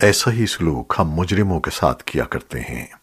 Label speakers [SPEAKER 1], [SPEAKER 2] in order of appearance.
[SPEAKER 1] ایسا ہی سلوک ہم مجرموں کے ساتھ کیا کرتے ہیں۔